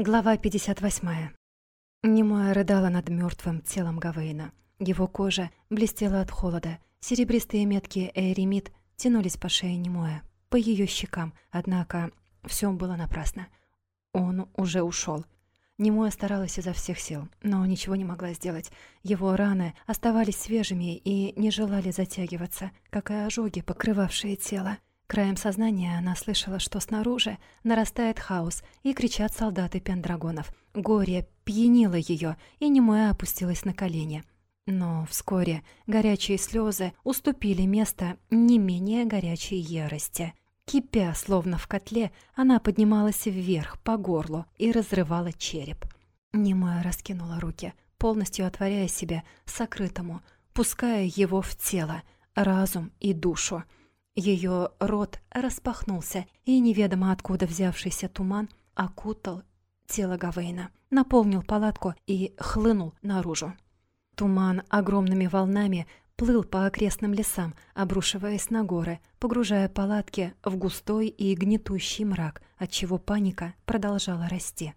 Глава 58. Немоя рыдала над мертвым телом Гавейна. Его кожа блестела от холода. Серебристые метки Эйремит тянулись по шее Немоя, по ее щекам. Однако все было напрасно. Он уже ушел. Немоя старалась изо всех сил, но ничего не могла сделать. Его раны оставались свежими и не желали затягиваться, как и ожоги, покрывавшие тело. Краем сознания она слышала, что снаружи нарастает хаос и кричат солдаты пендрагонов. Горе пьянило ее, и немоя опустилась на колени. Но вскоре горячие слезы уступили место не менее горячей ярости. Кипя, словно в котле, она поднималась вверх по горлу и разрывала череп. Немоя раскинула руки, полностью отворяя себя сокрытому, пуская его в тело, разум и душу. Ее рот распахнулся, и неведомо откуда взявшийся туман окутал тело Гавейна, наполнил палатку и хлынул наружу. Туман огромными волнами плыл по окрестным лесам, обрушиваясь на горы, погружая палатки в густой и гнетущий мрак, отчего паника продолжала расти.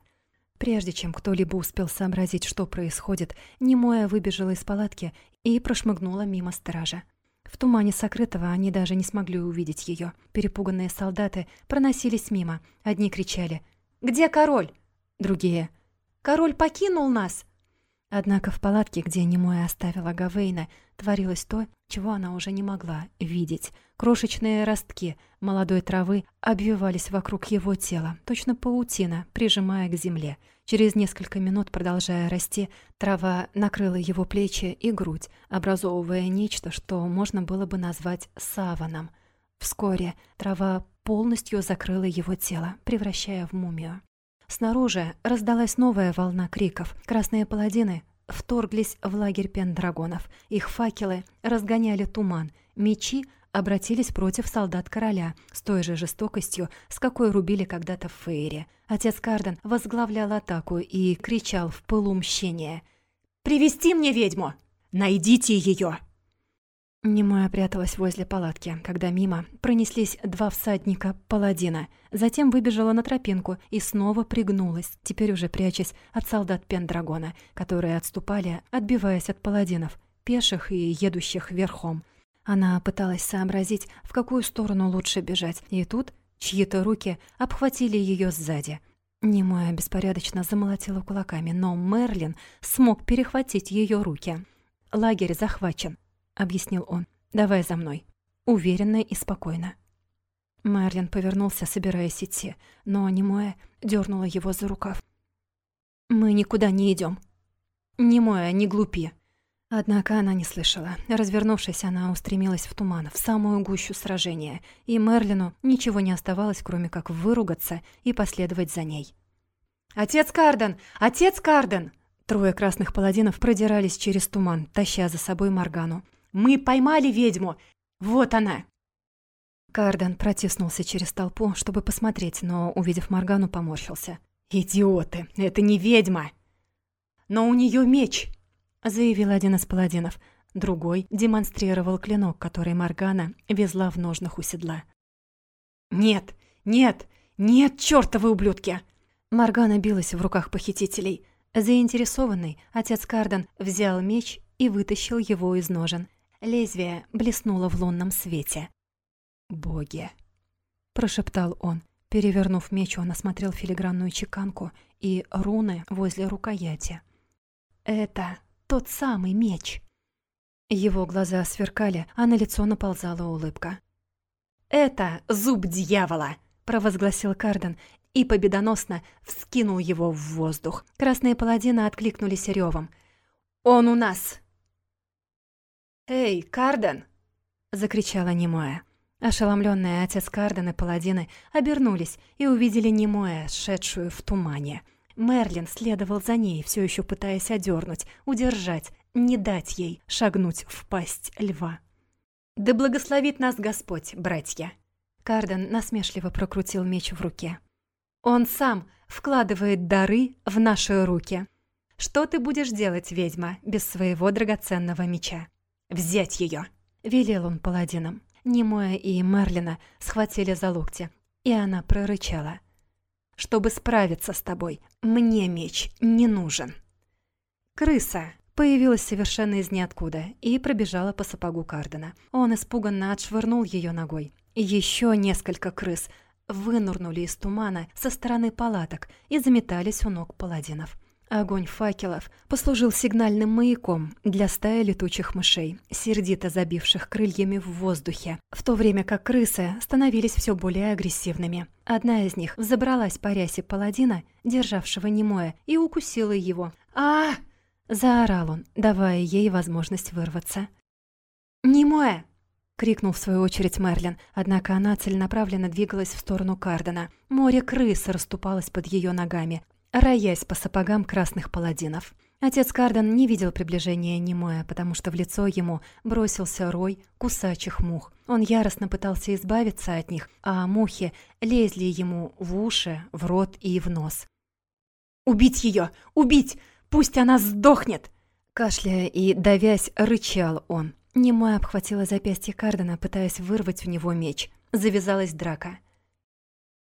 Прежде чем кто-либо успел сообразить, что происходит, Немоя выбежала из палатки и прошмыгнула мимо стража. В тумане сокрытого они даже не смогли увидеть ее. Перепуганные солдаты проносились мимо. Одни кричали «Где король?» Другие «Король покинул нас!» Однако в палатке, где Немоя оставила Гавейна, творилось то, чего она уже не могла видеть. Крошечные ростки молодой травы обвивались вокруг его тела, точно паутина, прижимая к земле. Через несколько минут, продолжая расти, трава накрыла его плечи и грудь, образовывая нечто, что можно было бы назвать саваном. Вскоре трава полностью закрыла его тело, превращая в мумию. Снаружи раздалась новая волна криков. Красные паладины вторглись в лагерь пендрагонов. Их факелы разгоняли туман, мечи обратились против солдат короля с той же жестокостью, с какой рубили когда-то в Фейре. Отец Карден возглавлял атаку и кричал в пылу мщения. «Привести мне ведьму! Найдите ее!» Немоя пряталась возле палатки, когда мимо пронеслись два всадника-паладина. Затем выбежала на тропинку и снова пригнулась, теперь уже прячась от солдат Пендрагона, которые отступали, отбиваясь от паладинов, пеших и едущих верхом. Она пыталась сообразить, в какую сторону лучше бежать, и тут чьи-то руки обхватили ее сзади. Немоя беспорядочно замолотила кулаками, но Мерлин смог перехватить ее руки. «Лагерь захвачен», — объяснил он. «Давай за мной». Уверенно и спокойно. Мерлин повернулся, собираясь идти, но Немоя дернула его за рукав. «Мы никуда не идем. Немоя, не глупи». Однако она не слышала. Развернувшись, она устремилась в туман, в самую гущу сражения, и Мерлину ничего не оставалось, кроме как выругаться и последовать за ней. «Отец Карден! Отец Карден!» Трое красных паладинов продирались через туман, таща за собой Моргану. Мы поймали ведьму! Вот она!» Карден протиснулся через толпу, чтобы посмотреть, но, увидев Моргану, поморщился. «Идиоты! Это не ведьма!» «Но у нее меч!» — заявил один из паладинов. Другой демонстрировал клинок, который Моргана везла в ножнах у седла. «Нет! Нет! Нет, чёртовы ублюдки!» Моргана билась в руках похитителей. Заинтересованный, отец Карден взял меч и вытащил его из ножен. Лезвие блеснуло в лунном свете. «Боги!» — прошептал он. Перевернув меч, он осмотрел филигранную чеканку и руны возле рукояти. «Это тот самый меч!» Его глаза сверкали, а на лицо наползала улыбка. «Это зуб дьявола!» — провозгласил Карден и победоносно вскинул его в воздух. Красные паладины откликнулись ревом. «Он у нас! «Эй, Карден!» — закричала Немоя. Ошеломленные отец Карден и паладины обернулись и увидели Немоя, шедшую в тумане. Мерлин следовал за ней, все еще пытаясь одернуть, удержать, не дать ей шагнуть в пасть льва. «Да благословит нас Господь, братья!» Карден насмешливо прокрутил меч в руке. «Он сам вкладывает дары в наши руки. Что ты будешь делать, ведьма, без своего драгоценного меча?» «Взять ее!» — велел он паладинам. Немоя и Мерлина схватили за локти, и она прорычала. чтобы справиться с тобой. Мне меч не нужен». Крыса появилась совершенно из ниоткуда и пробежала по сапогу Кардена. Он испуганно отшвырнул ее ногой. Еще несколько крыс вынурнули из тумана со стороны палаток и заметались у ног паладинов. Огонь факелов послужил сигнальным маяком для стаи летучих мышей, сердито забивших крыльями в воздухе, в то время как крысы становились все более агрессивными. Одна из них взобралась по рясе паладина, державшего немое, и укусила его. а заорал он, давая ей возможность вырваться. «Немое!» — крикнул в свою очередь Мерлин, однако она целенаправленно двигалась в сторону Кардена. Море крыс расступалось под ее ногами, роясь по сапогам красных паладинов. Отец Карден не видел приближения Немоя, потому что в лицо ему бросился рой кусачих мух. Он яростно пытался избавиться от них, а мухи лезли ему в уши, в рот и в нос. «Убить ее! Убить! Пусть она сдохнет!» Кашляя и давясь, рычал он. Немой обхватила запястье Кардена, пытаясь вырвать у него меч. Завязалась драка.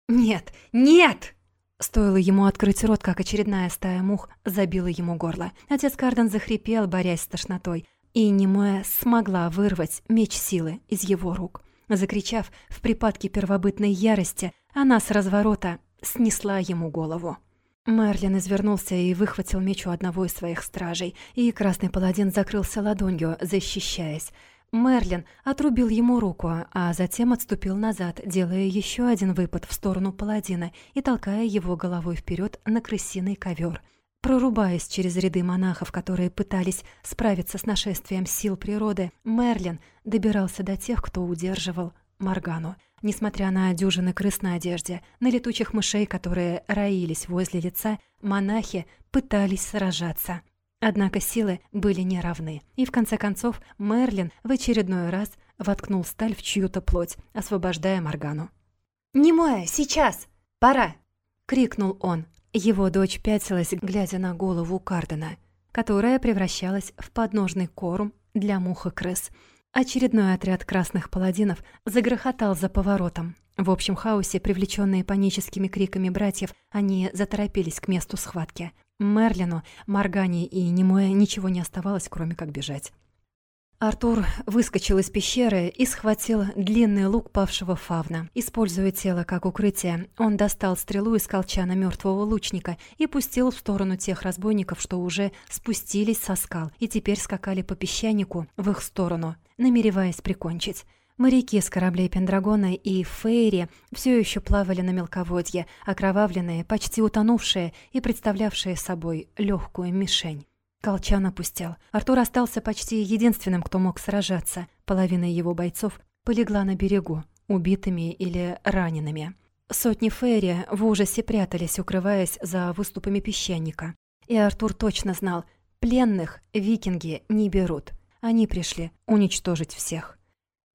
«Нет! Нет!» Стоило ему открыть рот, как очередная стая мух забила ему горло. Отец Карден захрипел, борясь с тошнотой, и Немоя смогла вырвать меч силы из его рук. Закричав в припадке первобытной ярости, она с разворота снесла ему голову. Мерлин извернулся и выхватил меч у одного из своих стражей, и красный паладин закрылся ладонью, защищаясь. Мерлин отрубил ему руку, а затем отступил назад, делая еще один выпад в сторону паладина и толкая его головой вперед на крысиный ковер. Прорубаясь через ряды монахов, которые пытались справиться с нашествием сил природы, Мерлин добирался до тех, кто удерживал Моргану. Несмотря на дюжины крыс на одежде, на летучих мышей, которые роились возле лица, монахи пытались сражаться. Однако силы были неравны, и в конце концов Мерлин в очередной раз воткнул сталь в чью-то плоть, освобождая Моргану. «Немоя, сейчас! Пора!» — крикнул он. Его дочь пятилась, глядя на голову Кардена, которая превращалась в подножный корм для мух и крыс. Очередной отряд красных паладинов загрохотал за поворотом. В общем хаосе, привлеченные паническими криками братьев, они заторопились к месту схватки. Мерлину, Моргане и Немуэ ничего не оставалось, кроме как бежать. Артур выскочил из пещеры и схватил длинный лук павшего фавна. Используя тело как укрытие, он достал стрелу из колчана мертвого лучника и пустил в сторону тех разбойников, что уже спустились со скал и теперь скакали по песчанику в их сторону, намереваясь прикончить. Моряки с кораблей Пендрагона и Фейри все еще плавали на мелководье, окровавленные, почти утонувшие и представлявшие собой легкую мишень. Колчан опустел. Артур остался почти единственным, кто мог сражаться. Половина его бойцов полегла на берегу, убитыми или ранеными. Сотни Фейри в ужасе прятались, укрываясь за выступами песчаника. И Артур точно знал, пленных викинги не берут. Они пришли уничтожить всех.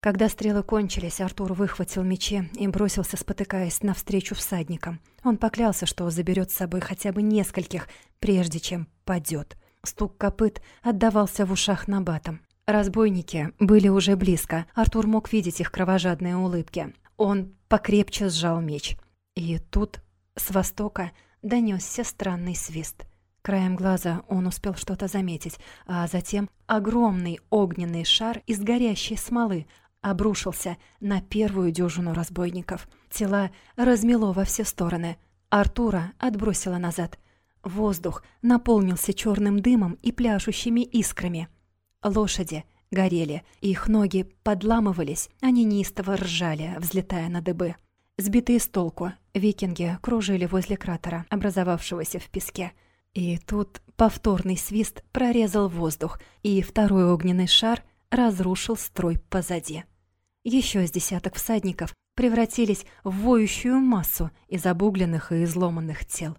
Когда стрелы кончились, Артур выхватил мечи и бросился, спотыкаясь, навстречу всадникам. Он поклялся, что заберет с собой хотя бы нескольких, прежде чем падет. Стук копыт отдавался в ушах набатом. Разбойники были уже близко. Артур мог видеть их кровожадные улыбки. Он покрепче сжал меч. И тут, с востока, донесся странный свист. Краем глаза он успел что-то заметить, а затем огромный огненный шар из горящей смолы обрушился на первую дюжину разбойников. Тела размело во все стороны. Артура отбросило назад. Воздух наполнился черным дымом и пляшущими искрами. Лошади горели, их ноги подламывались, они неистово ржали, взлетая на дыбы. Сбитые с толку, викинги кружили возле кратера, образовавшегося в песке. И тут повторный свист прорезал воздух, и второй огненный шар разрушил строй позади. Еще с десяток всадников превратились в воющую массу из обугленных и изломанных тел.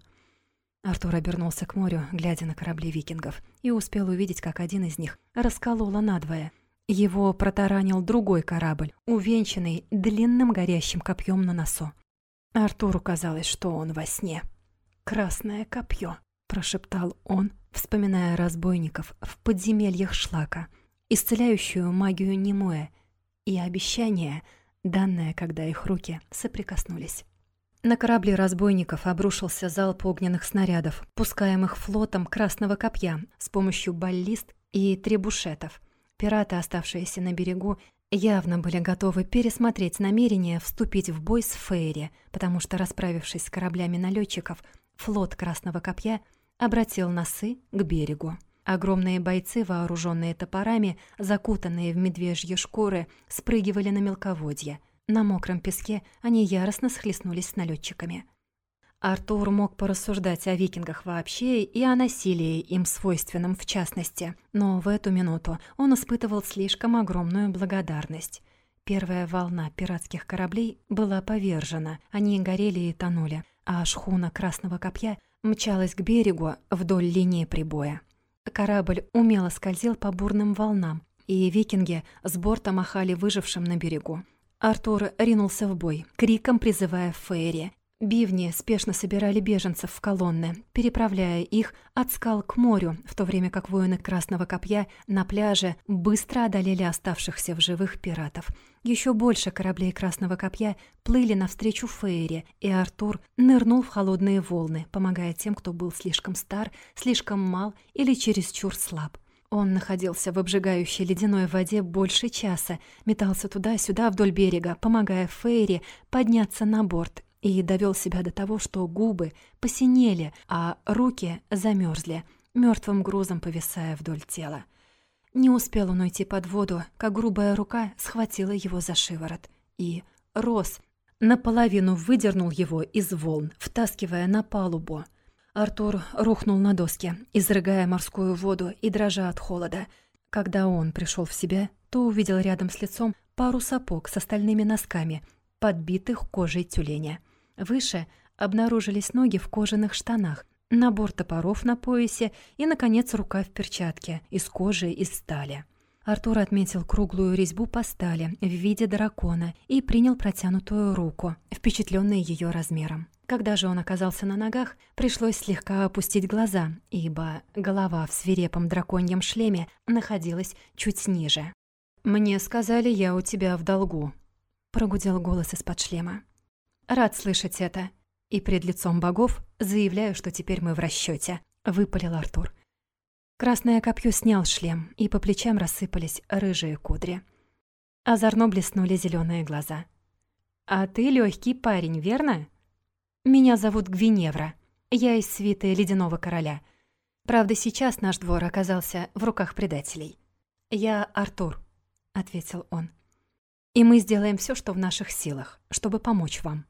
Артур обернулся к морю, глядя на корабли викингов, и успел увидеть, как один из них раскололо надвое. Его протаранил другой корабль, увенчанный длинным горящим копьем на носу. Артуру казалось, что он во сне. «Красное копье», — прошептал он, вспоминая разбойников в подземельях шлака, исцеляющую магию Немоя — и обещание, данное, когда их руки соприкоснулись. На корабли разбойников обрушился залп огненных снарядов, пускаемых флотом Красного Копья с помощью баллист и требушетов. Пираты, оставшиеся на берегу, явно были готовы пересмотреть намерение вступить в бой с Фейри, потому что, расправившись с кораблями налетчиков, флот Красного Копья обратил носы к берегу. Огромные бойцы, вооруженные топорами, закутанные в медвежьи шкуры, спрыгивали на мелководье. На мокром песке они яростно схлестнулись с налетчиками. Артур мог порассуждать о викингах вообще и о насилии, им свойственном в частности, но в эту минуту он испытывал слишком огромную благодарность. Первая волна пиратских кораблей была повержена, они горели и тонули, а шхуна Красного Копья мчалась к берегу вдоль линии прибоя. Корабль умело скользил по бурным волнам, и викинги с борта махали выжившим на берегу. Артур ринулся в бой, криком призывая Фейри. Бивни спешно собирали беженцев в колонны, переправляя их от скал к морю, в то время как воины Красного Копья на пляже быстро одолели оставшихся в живых пиратов. Еще больше кораблей Красного Копья плыли навстречу Фейре, и Артур нырнул в холодные волны, помогая тем, кто был слишком стар, слишком мал или чересчур слаб. Он находился в обжигающей ледяной воде больше часа, метался туда-сюда вдоль берега, помогая Фейре подняться на борт, и довел себя до того, что губы посинели, а руки замерзли, мертвым грузом повисая вдоль тела. Не успел он уйти под воду, как грубая рука схватила его за шиворот. И Рос наполовину выдернул его из волн, втаскивая на палубу. Артур рухнул на доски, изрыгая морскую воду и дрожа от холода. Когда он пришел в себя, то увидел рядом с лицом пару сапог с остальными носками, подбитых кожей тюленя. Выше обнаружились ноги в кожаных штанах, набор топоров на поясе и, наконец, рука в перчатке из кожи и стали. Артур отметил круглую резьбу по стали в виде дракона и принял протянутую руку, впечатленный ее размером. Когда же он оказался на ногах, пришлось слегка опустить глаза, ибо голова в свирепом драконьем шлеме находилась чуть ниже. «Мне сказали, я у тебя в долгу», — прогудел голос из-под шлема. «Рад слышать это. И пред лицом богов заявляю, что теперь мы в расчете, выпалил Артур. Красное копье снял шлем, и по плечам рассыпались рыжие кудри. Озорно блеснули зеленые глаза. «А ты легкий парень, верно?» «Меня зовут Гвиневра. Я из свиты Ледяного Короля. Правда, сейчас наш двор оказался в руках предателей». «Я Артур», — ответил он. «И мы сделаем все, что в наших силах, чтобы помочь вам».